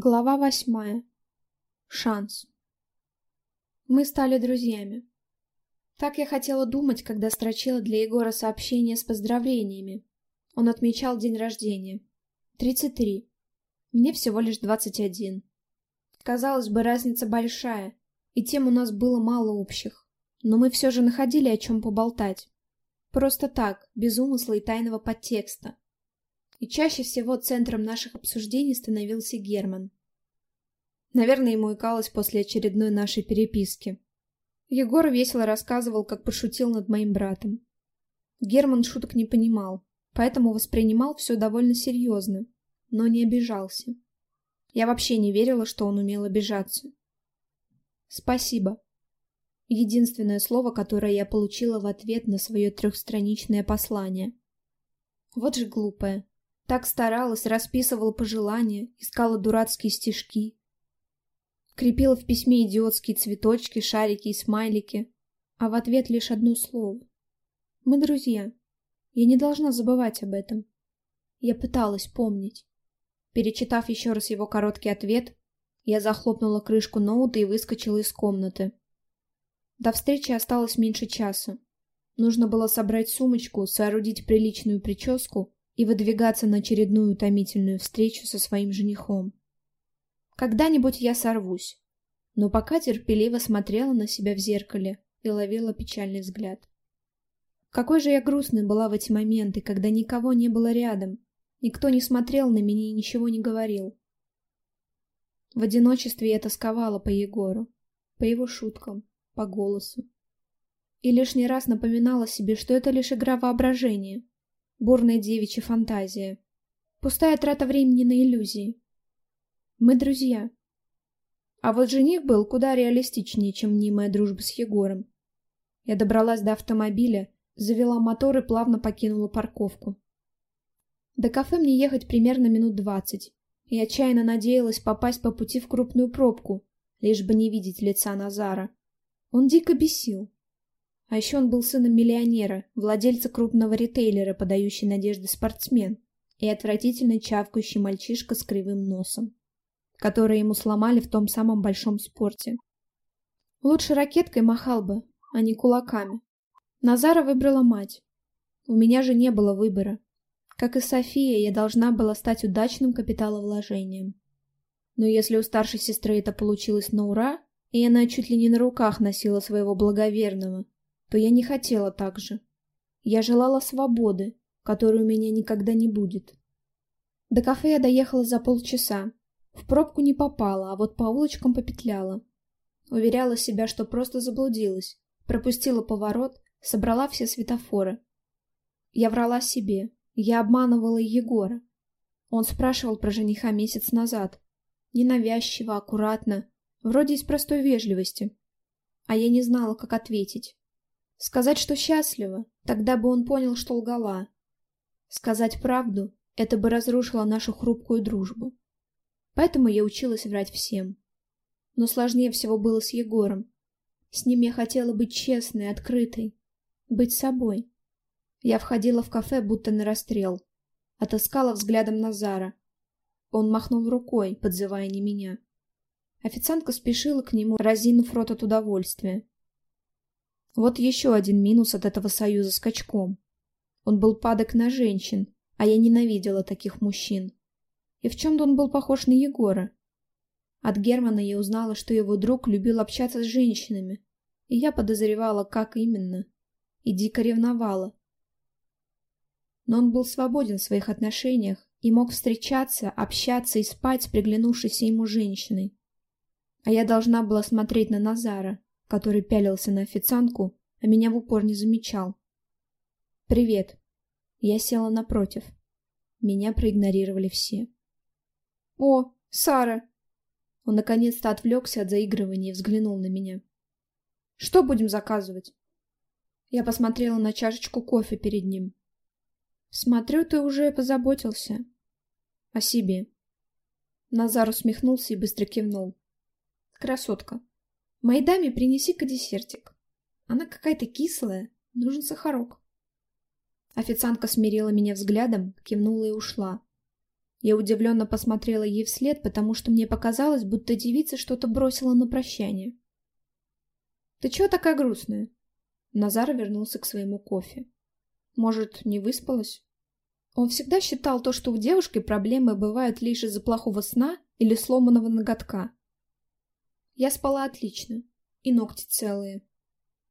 Глава восьмая. Шанс. Мы стали друзьями. Так я хотела думать, когда строчила для Егора сообщение с поздравлениями. Он отмечал день рождения. Тридцать три. Мне всего лишь двадцать один. Казалось бы, разница большая, и тем у нас было мало общих. Но мы все же находили о чем поболтать. Просто так, без умысла и тайного подтекста. И чаще всего центром наших обсуждений становился Герман. Наверное, ему икалось после очередной нашей переписки. Егор весело рассказывал, как пошутил над моим братом. Герман шуток не понимал, поэтому воспринимал все довольно серьезно, но не обижался. Я вообще не верила, что он умел обижаться. «Спасибо», Единственное слово, которое я получила в ответ на свое трехстраничное послание. Вот же глупая. Так старалась, расписывала пожелания, искала дурацкие стишки. Крепила в письме идиотские цветочки, шарики и смайлики. А в ответ лишь одно слово. Мы друзья. Я не должна забывать об этом. Я пыталась помнить. Перечитав еще раз его короткий ответ, я захлопнула крышку ноута и выскочила из комнаты. До встречи осталось меньше часа. Нужно было собрать сумочку, соорудить приличную прическу и выдвигаться на очередную утомительную встречу со своим женихом. Когда-нибудь я сорвусь, но пока терпеливо смотрела на себя в зеркале и ловила печальный взгляд. Какой же я грустной была в эти моменты, когда никого не было рядом, никто не смотрел на меня и ничего не говорил. В одиночестве я тосковала по Егору, по его шуткам, по голосу. И лишний раз напоминала себе, что это лишь игра воображения, бурная девичья фантазия. Пустая трата времени на иллюзии. Мы друзья. А вот жених был куда реалистичнее, чем мнимая дружба с Егором. Я добралась до автомобиля, завела мотор и плавно покинула парковку. До кафе мне ехать примерно минут двадцать, и отчаянно надеялась попасть по пути в крупную пробку, лишь бы не видеть лица Назара. Он дико бесил. А еще он был сыном миллионера, владельца крупного ритейлера, подающий надежды спортсмен, и отвратительно чавкающий мальчишка с кривым носом, который ему сломали в том самом большом спорте. Лучше ракеткой махал бы, а не кулаками. Назара выбрала мать. У меня же не было выбора. Как и София, я должна была стать удачным капиталовложением. Но если у старшей сестры это получилось на ура, и она чуть ли не на руках носила своего благоверного, то я не хотела так же. Я желала свободы, которой у меня никогда не будет. До кафе я доехала за полчаса. В пробку не попала, а вот по улочкам попетляла. Уверяла себя, что просто заблудилась. Пропустила поворот, собрала все светофоры. Я врала себе. Я обманывала Егора. Он спрашивал про жениха месяц назад. Ненавязчиво, аккуратно, вроде из простой вежливости. А я не знала, как ответить. Сказать, что счастлива, тогда бы он понял, что лгала. Сказать правду — это бы разрушило нашу хрупкую дружбу. Поэтому я училась врать всем. Но сложнее всего было с Егором. С ним я хотела быть честной, открытой, быть собой. Я входила в кафе, будто на расстрел. Отыскала взглядом Назара. Он махнул рукой, подзывая не меня. Официантка спешила к нему, разинув рот от удовольствия. Вот еще один минус от этого союза с качком. Он был падок на женщин, а я ненавидела таких мужчин. И в чем-то он был похож на Егора. От Германа я узнала, что его друг любил общаться с женщинами, и я подозревала, как именно, и дико ревновала. Но он был свободен в своих отношениях и мог встречаться, общаться и спать с приглянувшейся ему женщиной. А я должна была смотреть на Назара, который пялился на официантку, а меня в упор не замечал. «Привет». Я села напротив. Меня проигнорировали все. «О, Сара!» Он наконец-то отвлекся от заигрывания и взглянул на меня. «Что будем заказывать?» Я посмотрела на чашечку кофе перед ним. «Смотрю, ты уже позаботился. О себе». Назар усмехнулся и быстро кивнул. «Красотка, Моей даме принеси-ка десертик. Она какая-то кислая, нужен сахарок. Официантка смирила меня взглядом, кивнула и ушла. Я удивленно посмотрела ей вслед, потому что мне показалось, будто девица что-то бросила на прощание. «Ты чего такая грустная?» Назар вернулся к своему кофе. «Может, не выспалась?» Он всегда считал то, что у девушки проблемы бывают лишь из-за плохого сна или сломанного ноготка. Я спала отлично, и ногти целые.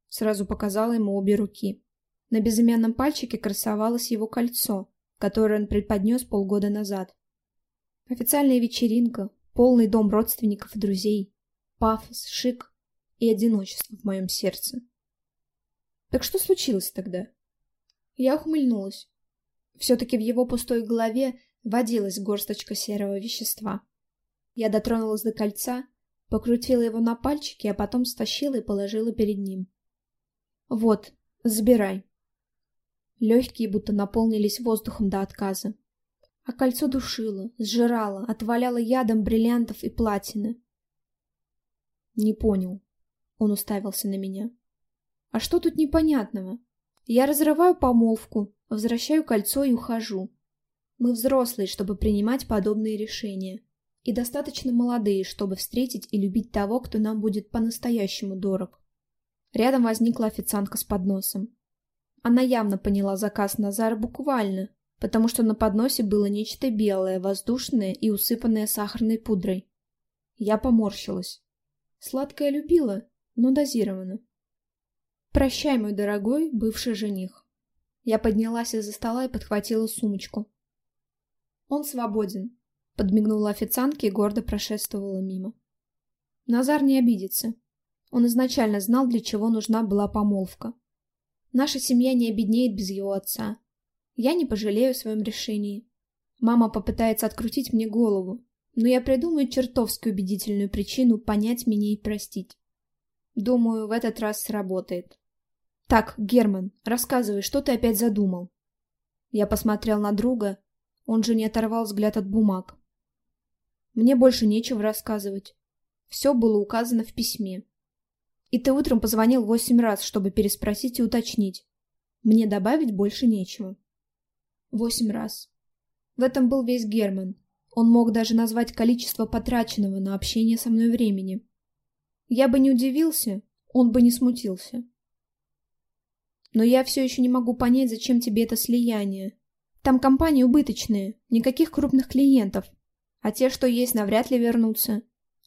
Сразу показала ему обе руки. На безымянном пальчике красовалось его кольцо, которое он преподнес полгода назад. Официальная вечеринка, полный дом родственников и друзей, пафос, шик и одиночество в моем сердце. Так что случилось тогда? Я ухмыльнулась. Все-таки в его пустой голове водилась горсточка серого вещества. Я дотронулась до кольца, покрутила его на пальчике, а потом стащила и положила перед ним. «Вот, забирай». Легкие будто наполнились воздухом до отказа. А кольцо душило, сжирало, отваляло ядом бриллиантов и платины. «Не понял». Он уставился на меня. «А что тут непонятного? Я разрываю помолвку, возвращаю кольцо и ухожу. Мы взрослые, чтобы принимать подобные решения, и достаточно молодые, чтобы встретить и любить того, кто нам будет по-настоящему дорог. Рядом возникла официантка с подносом. Она явно поняла заказ Назара буквально, потому что на подносе было нечто белое, воздушное и усыпанное сахарной пудрой. Я поморщилась. Сладкое любила, но дозированно. «Прощай, мой дорогой бывший жених». Я поднялась из-за стола и подхватила сумочку. «Он свободен», — подмигнула официантке и гордо прошествовала мимо. Назар не обидится. Он изначально знал, для чего нужна была помолвка. Наша семья не обеднеет без его отца. Я не пожалею о своем решении. Мама попытается открутить мне голову, но я придумаю чертовски убедительную причину понять меня и простить. Думаю, в этот раз сработает. Так, Герман, рассказывай, что ты опять задумал? Я посмотрел на друга, он же не оторвал взгляд от бумаг. Мне больше нечего рассказывать. Все было указано в письме. И ты утром позвонил восемь раз, чтобы переспросить и уточнить. Мне добавить больше нечего. Восемь раз. В этом был весь Герман. Он мог даже назвать количество потраченного на общение со мной времени. Я бы не удивился, он бы не смутился. Но я все еще не могу понять, зачем тебе это слияние. Там компании убыточные, никаких крупных клиентов. А те, что есть, навряд ли вернутся.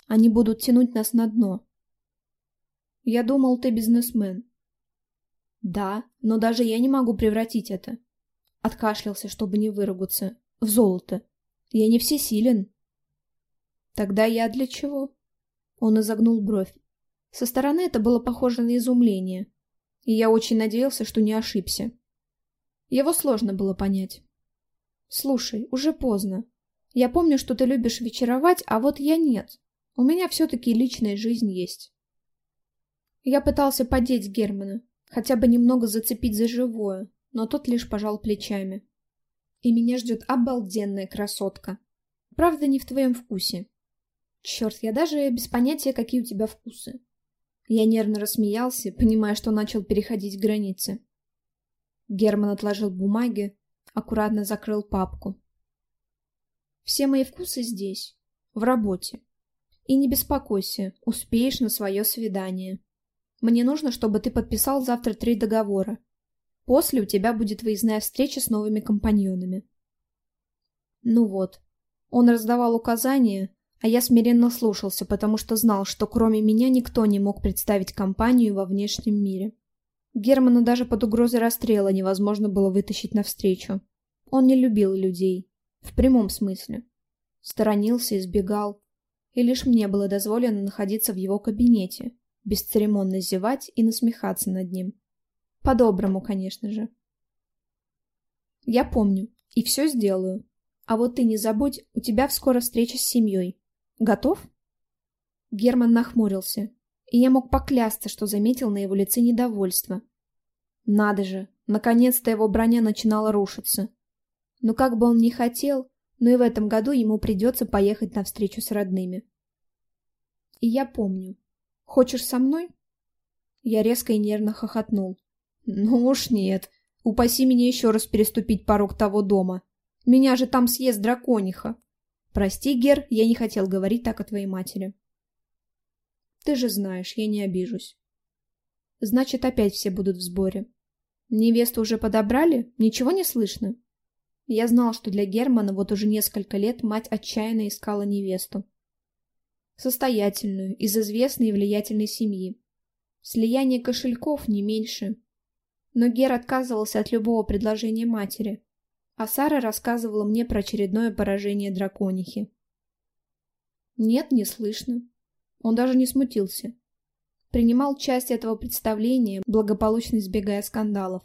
Они будут тянуть нас на дно. Я думал, ты бизнесмен. Да, но даже я не могу превратить это. Откашлялся, чтобы не выругаться. В золото. Я не всесилен. Тогда я для чего? Он изогнул бровь. Со стороны это было похоже на изумление. И я очень надеялся, что не ошибся. Его сложно было понять. Слушай, уже поздно. Я помню, что ты любишь вечеровать, а вот я нет. У меня все-таки личная жизнь есть. Я пытался подеть Германа, хотя бы немного зацепить за живое, но тот лишь пожал плечами. И меня ждет обалденная красотка. Правда, не в твоем вкусе. Черт, я даже без понятия, какие у тебя вкусы. Я нервно рассмеялся, понимая, что начал переходить границы. Герман отложил бумаги, аккуратно закрыл папку. Все мои вкусы здесь, в работе. И не беспокойся, успеешь на свое свидание. Мне нужно, чтобы ты подписал завтра три договора. После у тебя будет выездная встреча с новыми компаньонами. Ну вот. Он раздавал указания, а я смиренно слушался, потому что знал, что кроме меня никто не мог представить компанию во внешнем мире. Германа даже под угрозой расстрела невозможно было вытащить навстречу. Он не любил людей. В прямом смысле. Сторонился, избегал. И лишь мне было дозволено находиться в его кабинете, бесцеремонно зевать и насмехаться над ним. По-доброму, конечно же. Я помню. И все сделаю. А вот ты не забудь, у тебя скоро встреча с семьей. Готов? Герман нахмурился, и я мог поклясться, что заметил на его лице недовольство. Надо же, наконец-то его броня начинала рушиться. Но как бы он ни хотел, но и в этом году ему придется поехать на встречу с родными. И я помню, Хочешь со мной?» Я резко и нервно хохотнул. «Ну уж нет. Упаси меня еще раз переступить порог того дома. Меня же там съест дракониха. Прости, Гер, я не хотел говорить так о твоей матери. Ты же знаешь, я не обижусь. Значит, опять все будут в сборе. Невесту уже подобрали? Ничего не слышно? Я знал, что для Германа вот уже несколько лет мать отчаянно искала невесту. Состоятельную, из известной и влиятельной семьи. Слияние кошельков не меньше. Но Гер отказывался от любого предложения матери, а Сара рассказывала мне про очередное поражение драконихи. Нет, не слышно. Он даже не смутился. Принимал часть этого представления, благополучно избегая скандалов.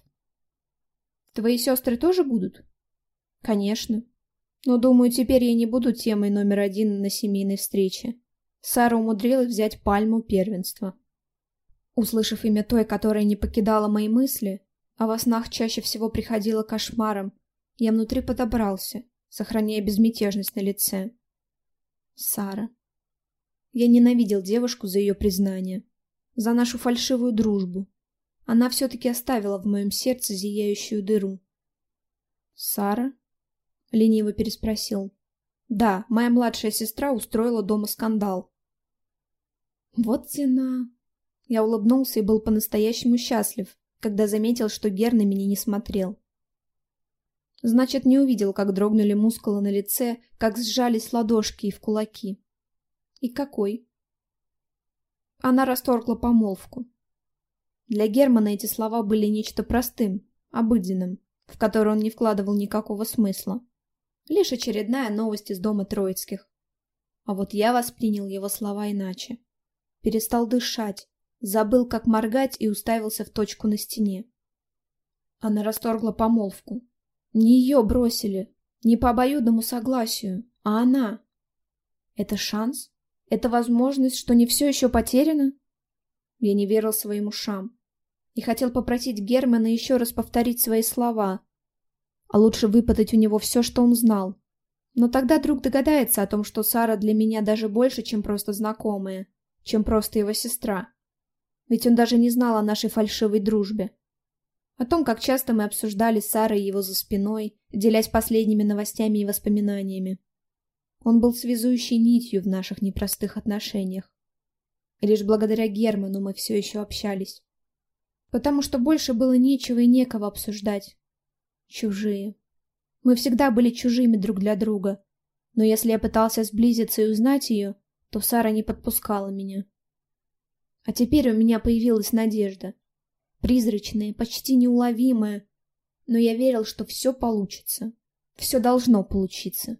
Твои сестры тоже будут? Конечно. Но, думаю, теперь я не буду темой номер один на семейной встрече. Сара умудрилась взять пальму первенства. Услышав имя той, которая не покидала мои мысли, а во снах чаще всего приходила кошмаром, я внутри подобрался, сохраняя безмятежность на лице. Сара. Я ненавидел девушку за ее признание, за нашу фальшивую дружбу. Она все-таки оставила в моем сердце зияющую дыру. «Сара?» — лениво переспросил. «Да, моя младшая сестра устроила дома скандал». «Вот тена!» Я улыбнулся и был по-настоящему счастлив, когда заметил, что Гер на меня не смотрел. Значит, не увидел, как дрогнули мускулы на лице, как сжались ладошки и в кулаки. И какой? Она расторгла помолвку. Для Германа эти слова были нечто простым, обыденным, в которое он не вкладывал никакого смысла. Лишь очередная новость из дома Троицких. А вот я воспринял его слова иначе. Перестал дышать, забыл, как моргать и уставился в точку на стене. Она расторгла помолвку. Не ее бросили, не по обоюдному согласию, а она. Это шанс? Это возможность, что не все еще потеряно? Я не верил своим ушам и хотел попросить Германа еще раз повторить свои слова, а лучше выпытать у него все, что он знал. Но тогда друг догадается о том, что Сара для меня даже больше, чем просто знакомая, чем просто его сестра. Ведь он даже не знал о нашей фальшивой дружбе. О том, как часто мы обсуждали с Сарой его за спиной, делясь последними новостями и воспоминаниями. Он был связующей нитью в наших непростых отношениях. И лишь благодаря Герману мы все еще общались. Потому что больше было нечего и некого обсуждать. Чужие. Мы всегда были чужими друг для друга. Но если я пытался сблизиться и узнать ее, то Сара не подпускала меня. А теперь у меня появилась надежда. Призрачная, почти неуловимая. Но я верил, что все получится. Все должно получиться.